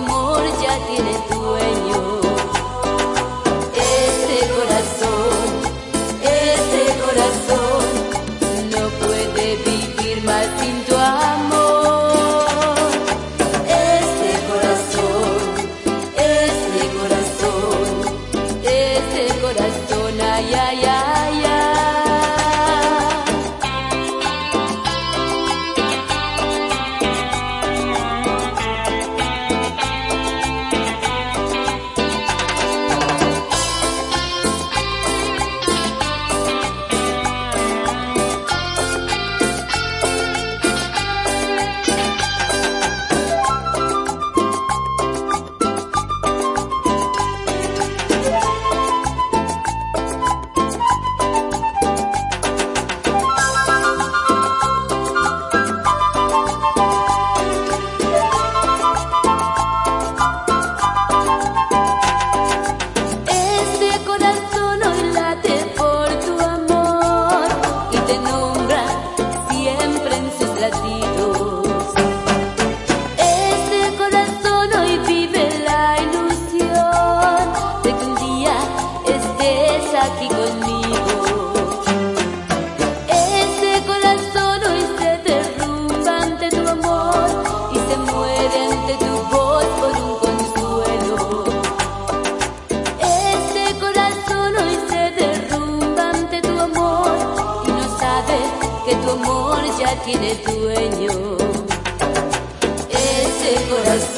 মোর জাতির tiene dueño. Ese corazón,